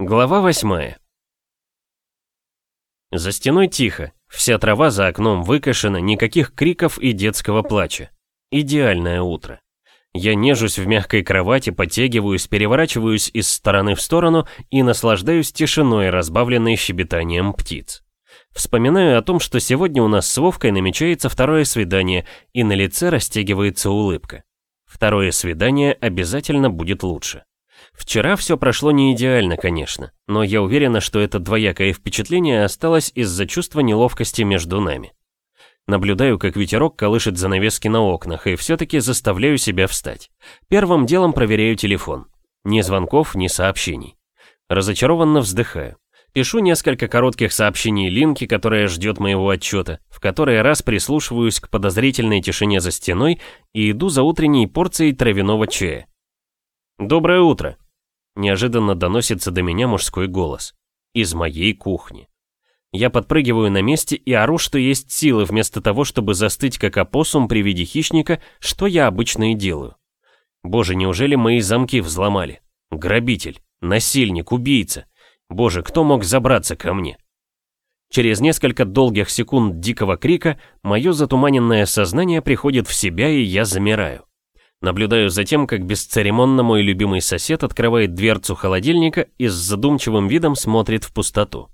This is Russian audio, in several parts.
Глава восьмая. За стеной тихо, вся трава за окном выкошена, никаких криков и детского плача. Идеальное утро. Я нежусь в мягкой кровати, подтягиваюсь, переворачиваюсь из стороны в сторону и наслаждаюсь тишиной, разбавленной щебетанием птиц. Вспоминаю о том, что сегодня у нас с Вовкой намечается второе свидание, и на лице растягивается улыбка. Второе свидание обязательно будет лучше. Вчера все прошло не идеально, конечно, но я уверена, что это двоякое впечатление осталось из-за чувства неловкости между нами. Наблюдаю, как ветерок колышет занавески на окнах, и все-таки заставляю себя встать. Первым делом проверяю телефон. Ни звонков, ни сообщений. Разочарованно вздыхаю. Пишу несколько коротких сообщений Линке, которая ждет моего отчета, в который раз прислушиваюсь к подозрительной тишине за стеной и иду за утренней порцией травяного чая. «Доброе утро!» Неожиданно доносится до меня мужской голос. Из моей кухни. Я подпрыгиваю на месте и ору, что есть силы, вместо того, чтобы застыть как опоссум при виде хищника, что я обычно и делаю. Боже, неужели мои замки взломали? Грабитель, насильник, убийца. Боже, кто мог забраться ко мне? Через несколько долгих секунд дикого крика мое затуманенное сознание приходит в себя, и я замираю. Наблюдаю за тем, как бесцеремонно мой любимый сосед открывает дверцу холодильника и с задумчивым видом смотрит в пустоту.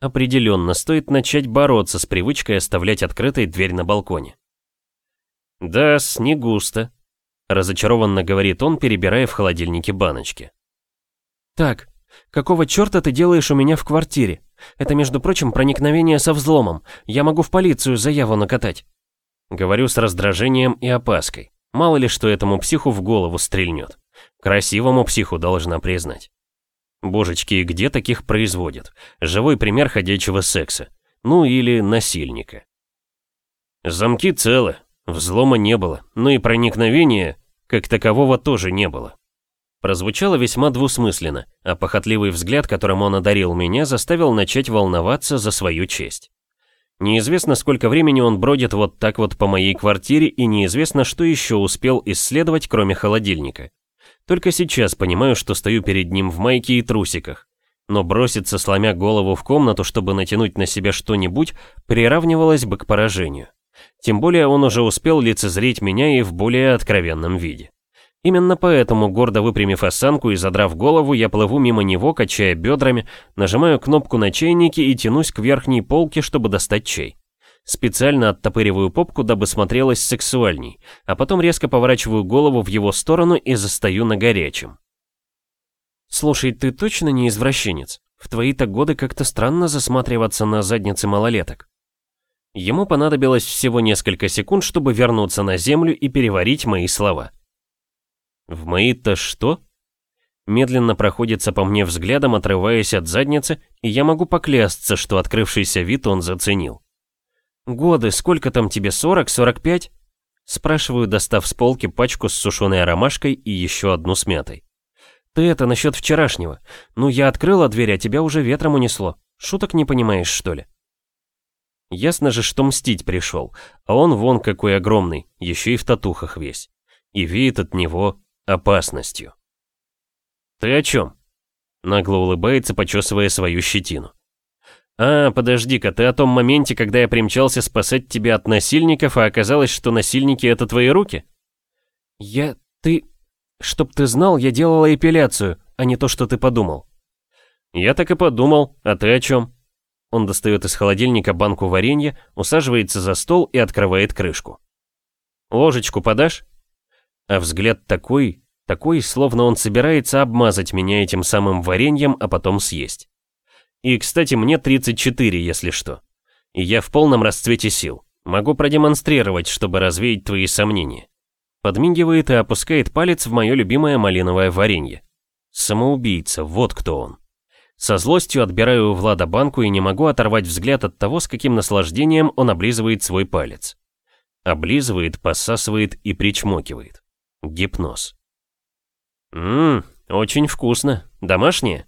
Определенно, стоит начать бороться с привычкой оставлять открытой дверь на балконе. «Да, с густо», — разочарованно говорит он, перебирая в холодильнике баночки. «Так, какого черта ты делаешь у меня в квартире? Это, между прочим, проникновение со взломом. Я могу в полицию заяву накатать». Говорю с раздражением и опаской. Мало ли что этому психу в голову стрельнет. Красивому психу должна признать. Божечки, где таких производят? Живой пример ходячего секса. Ну или насильника. Замки целы, взлома не было, но и проникновения, как такового, тоже не было. Прозвучало весьма двусмысленно, а похотливый взгляд, которым он одарил меня, заставил начать волноваться за свою честь. Неизвестно, сколько времени он бродит вот так вот по моей квартире, и неизвестно, что еще успел исследовать, кроме холодильника. Только сейчас понимаю, что стою перед ним в майке и трусиках. Но броситься, сломя голову в комнату, чтобы натянуть на себя что-нибудь, приравнивалось бы к поражению. Тем более он уже успел лицезреть меня и в более откровенном виде. Именно поэтому, гордо выпрямив осанку и задрав голову, я плыву мимо него, качая бедрами, нажимаю кнопку на чайнике и тянусь к верхней полке, чтобы достать чай. Специально оттопыриваю попку, дабы смотрелась сексуальней, а потом резко поворачиваю голову в его сторону и застаю на горячем. «Слушай, ты точно не извращенец? В твои-то годы как-то странно засматриваться на задницы малолеток». Ему понадобилось всего несколько секунд, чтобы вернуться на землю и переварить мои слова. «В мои-то что?» Медленно проходится по мне взглядом, отрываясь от задницы, и я могу поклясться, что открывшийся вид он заценил. «Годы, сколько там тебе, 40-45?» Спрашиваю, достав с полки пачку с сушеной ромашкой и еще одну с мятой. «Ты это насчет вчерашнего. Ну, я открыла дверь, а тебя уже ветром унесло. Шуток не понимаешь, что ли?» Ясно же, что мстить пришел, а он вон какой огромный, еще и в татухах весь. И веет от него опасностью. «Ты о чем?» Нагло улыбается, почесывая свою щетину. «А, подожди-ка, ты о том моменте, когда я примчался спасать тебя от насильников, а оказалось, что насильники — это твои руки?» «Я... ты... Чтоб ты знал, я делала эпиляцию, а не то, что ты подумал». «Я так и подумал. А ты о чем?» Он достает из холодильника банку варенья, усаживается за стол и открывает крышку. «Ложечку подашь?» А взгляд такой, такой, словно он собирается обмазать меня этим самым вареньем, а потом съесть. И, кстати, мне 34, если что. И я в полном расцвете сил. Могу продемонстрировать, чтобы развеять твои сомнения. Подмигивает и опускает палец в мое любимое малиновое варенье. Самоубийца, вот кто он. Со злостью отбираю у Влада банку и не могу оторвать взгляд от того, с каким наслаждением он облизывает свой палец. Облизывает, посасывает и причмокивает. Гипноз. Ммм, очень вкусно. Домашнее?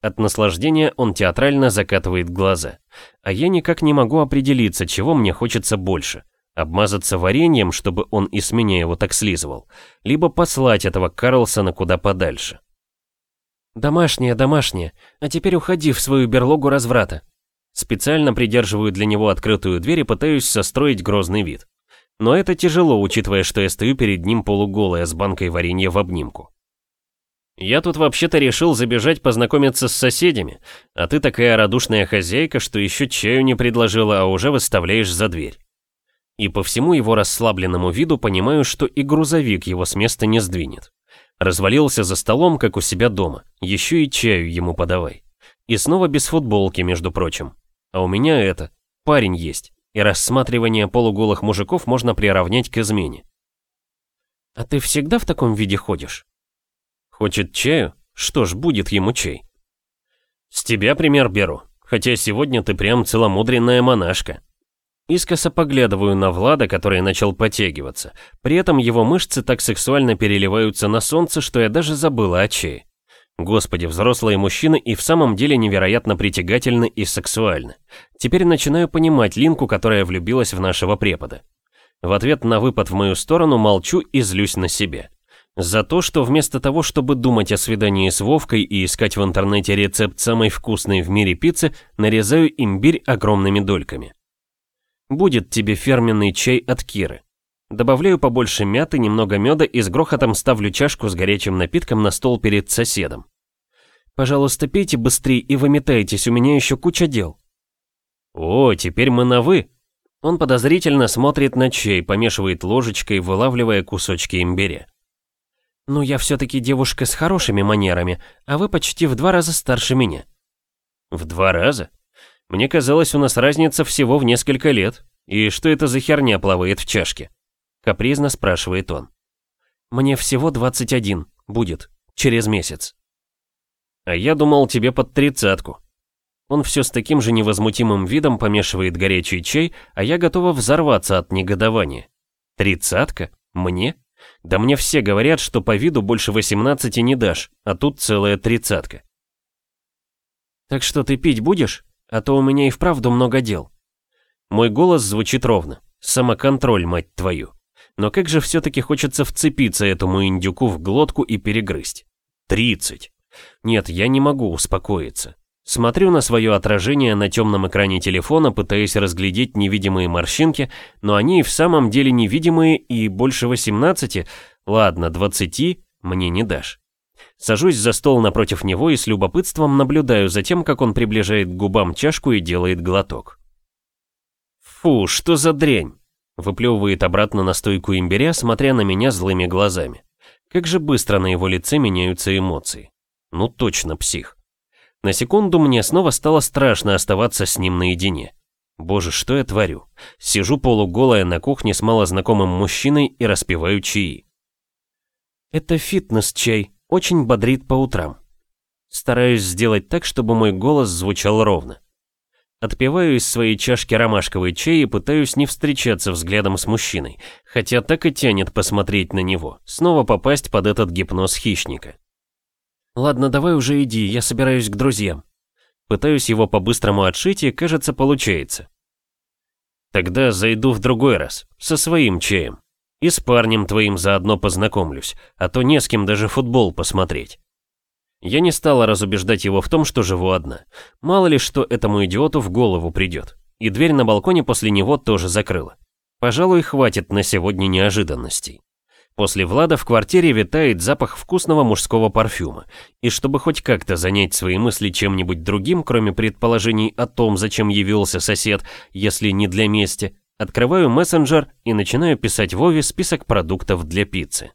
От наслаждения он театрально закатывает глаза. А я никак не могу определиться, чего мне хочется больше. Обмазаться вареньем, чтобы он и с меня его так слизывал. Либо послать этого Карлсона куда подальше. «Домашняя, домашняя, а теперь уходи в свою берлогу разврата». Специально придерживаю для него открытую дверь и пытаюсь состроить грозный вид. Но это тяжело, учитывая, что я стою перед ним полуголая с банкой варенья в обнимку. Я тут вообще-то решил забежать познакомиться с соседями, а ты такая радушная хозяйка, что еще чаю не предложила, а уже выставляешь за дверь. И по всему его расслабленному виду понимаю, что и грузовик его с места не сдвинет. Развалился за столом, как у себя дома, еще и чаю ему подавай. И снова без футболки, между прочим. А у меня это, парень есть, и рассматривание полуголых мужиков можно приравнять к измене. «А ты всегда в таком виде ходишь?» Хочет чаю? Что ж, будет ему чай. С тебя пример беру, хотя сегодня ты прям целомудренная монашка. Искоса поглядываю на Влада, который начал потягиваться. При этом его мышцы так сексуально переливаются на солнце, что я даже забыла о чае. Господи, взрослые мужчины и в самом деле невероятно притягательны и сексуальны. Теперь начинаю понимать Линку, которая влюбилась в нашего препода. В ответ на выпад в мою сторону молчу и злюсь на себя. За то, что вместо того, чтобы думать о свидании с Вовкой и искать в интернете рецепт самой вкусной в мире пиццы, нарезаю имбирь огромными дольками. Будет тебе фирменный чай от Киры. Добавляю побольше мяты, немного меда и с грохотом ставлю чашку с горячим напитком на стол перед соседом. Пожалуйста, пейте быстрее и выметайтесь, у меня еще куча дел. О, теперь мы на «вы». Он подозрительно смотрит на чай, помешивает ложечкой, вылавливая кусочки имбиря. «Ну, я все-таки девушка с хорошими манерами, а вы почти в два раза старше меня». «В два раза? Мне казалось, у нас разница всего в несколько лет. И что это за херня плавает в чашке?» Капризно спрашивает он. «Мне всего 21. Будет. Через месяц». «А я думал тебе под тридцатку». Он все с таким же невозмутимым видом помешивает горячий чай, а я готова взорваться от негодования. «Тридцатка? Мне?» Да мне все говорят, что по виду больше 18 не дашь, а тут целая тридцатка. Так что ты пить будешь? А то у меня и вправду много дел. Мой голос звучит ровно. Самоконтроль, мать твою. Но как же все-таки хочется вцепиться этому индюку в глотку и перегрызть. 30. Нет, я не могу успокоиться. Смотрю на свое отражение на темном экране телефона, пытаясь разглядеть невидимые морщинки, но они в самом деле невидимые и больше 18, ладно, 20 мне не дашь. Сажусь за стол напротив него и с любопытством наблюдаю за тем, как он приближает к губам чашку и делает глоток. «Фу, что за дрянь!» Выплевывает обратно на стойку имбиря, смотря на меня злыми глазами. Как же быстро на его лице меняются эмоции. Ну точно псих. На секунду мне снова стало страшно оставаться с ним наедине. Боже, что я творю? Сижу полуголая на кухне с малознакомым мужчиной и распиваю чаи. Это фитнес-чай, очень бодрит по утрам. Стараюсь сделать так, чтобы мой голос звучал ровно. Отпиваю из своей чашки ромашковый чай и пытаюсь не встречаться взглядом с мужчиной, хотя так и тянет посмотреть на него, снова попасть под этот гипноз хищника. «Ладно, давай уже иди, я собираюсь к друзьям». Пытаюсь его по-быстрому отшить, и, кажется, получается. Тогда зайду в другой раз, со своим чаем. И с парнем твоим заодно познакомлюсь, а то не с кем даже футбол посмотреть. Я не стала разубеждать его в том, что живу одна. Мало ли, что этому идиоту в голову придет. И дверь на балконе после него тоже закрыла. Пожалуй, хватит на сегодня неожиданностей. После Влада в квартире витает запах вкусного мужского парфюма, и чтобы хоть как-то занять свои мысли чем-нибудь другим, кроме предположений о том, зачем явился сосед, если не для мести, открываю мессенджер и начинаю писать Вове список продуктов для пиццы.